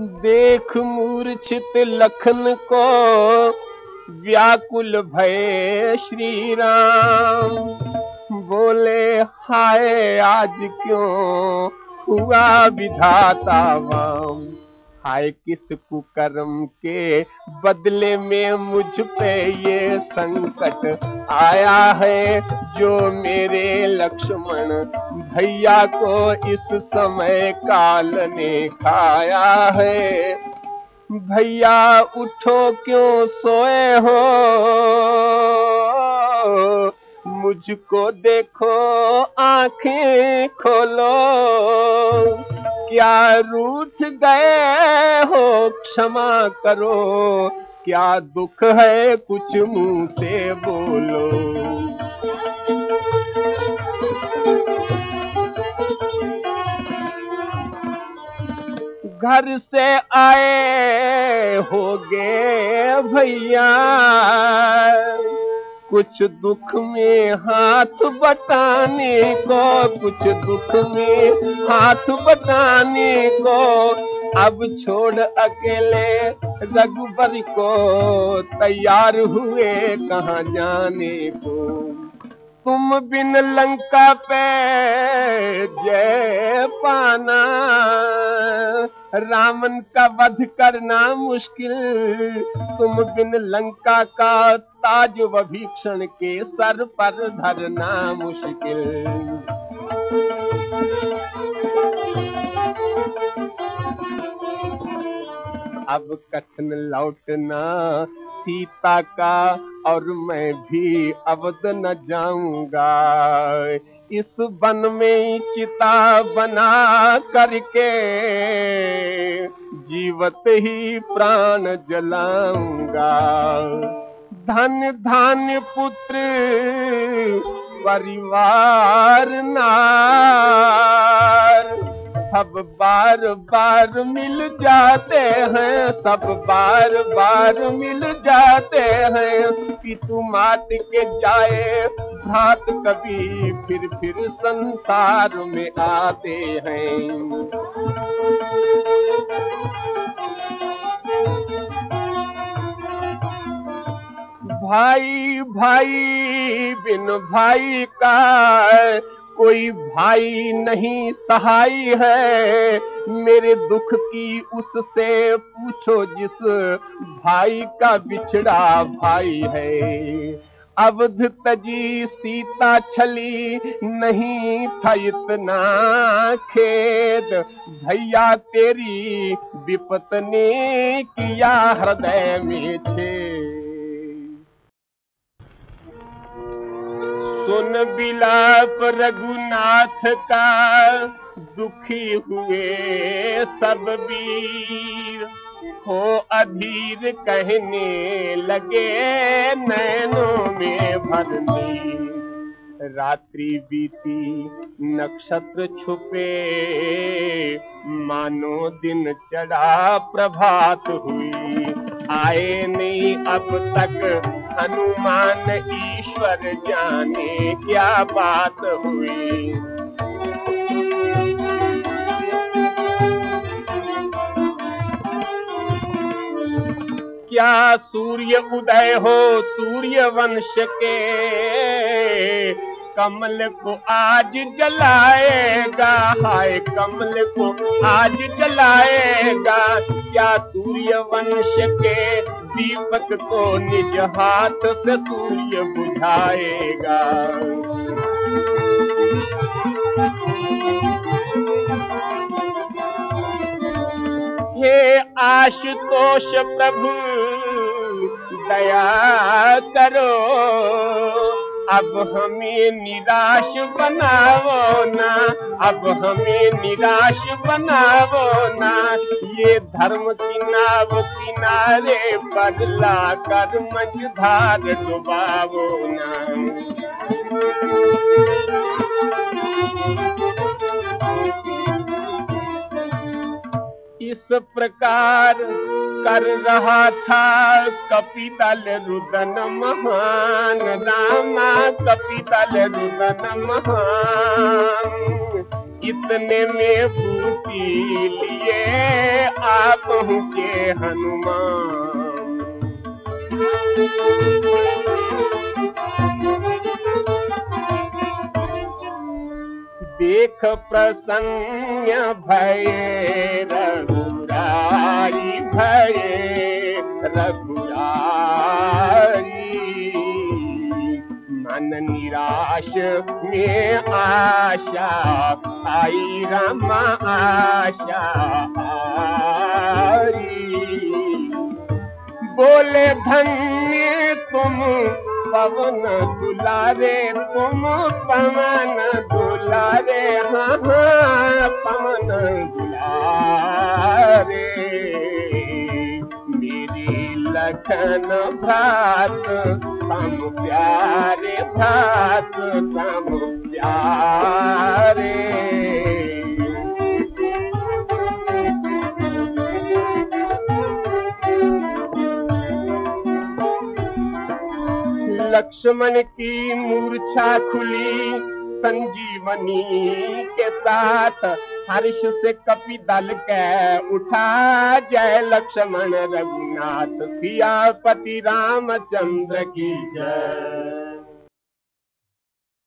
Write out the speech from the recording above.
देख मूर्छित लखन को, व्याकुल भय श्री राम बोले, हाय, आज क्यों हुआ विधाता वाम? हाय किस कुकर्म के बदले में मुझ पे ये संकट आया है जो मेरे लक्ष्मण भैया को इस समय काल ने खाया है। भैया, उठो, क्यों सोए हो? मुझको देखो, आँखें खोलो। क्या रूठ गए हो, क्षमा करो। क्या दुख है, कुछ मुँह से बोलो। घर से आए होगे भैया। कुछ दुख में हाथ बटाने को, कुछ दुख में हाथ बटाने को। अब छोड़ अकेले रघुबर को, तैयार हुए कहाँ जाने को? तुम बिन लंका पे जय पाना। रामन का वध करना मुश्किल। तुम बिन लंका का ताज वभीक्षण के सर पर धरना मुश्किल। अब कथन लौटना सीता का, और मैं भी अवध न जाऊँगा। इस वन में चिता बना करके जीवत ही प्राण जलाऊँगा। धन धान्य पुत्र, परिवार नार सब बार बार मिल जाते हैं, सब बार बार मिल जाते हैं। पितु मात के जाए भ्रात कभी फिर फिर संसार में आते हैं। भाई भाई, बिन भाई का कोई भाई नहीं सहाय है। मेरे दुख की उससे पूछो जिस भाई का बिछड़ा भाई है। अवध तजी सीता छली नहीं था इतना खेद। भैया तेरी विपत ने किया हृदय में छे सुन बिलाप रघुनाथ का, दुखी हुए सब वीर। हो अधीर कहने लगे नैनों में भरनी रात्रि बीती, नक्षत्र छुपे, मानो दिन चढ़ा प्रभात हुई। आए नहीं अब तक हनुमान ईश्वर जाने क्या बात हुई? क्या सूर्य उदय हो सूर्य वंश के? कमल को आज जलाएगा, हाय कमल को आज जलाएगा। क्या सूर्य वंश के दीपक को निज हाथ से सूर्य बुझाएगा। हे आशुतोष प्रभु दया करो। अब हमें निराश बनावो ना, अब हमें निराश बनावो ना। ये धर्म की नाव किनारे बदला कर मझधार डुबावो ना। इस प्रकार कर रहा था, कपितल रुदन महान, रामा कपितल रुदन महान। इतने में छुट्टी लिए आप पहुँचे हनुमान। देख प्रसन्न भय भय रघुराई मन निराश में आशा आई रमा धन्य तुम पवन दुलारे तुम पवन दुलारे हाँ पवन दुलारे मेरी लखन भात तम प्यारे भात तम प्यारे। लक्ष्मण की मूर्छा खुली संजीवनी के साथ हर्ष से कपि दल के उठा जय लक्ष्मण रघुनाथ सियापति रामचंद्र की जय।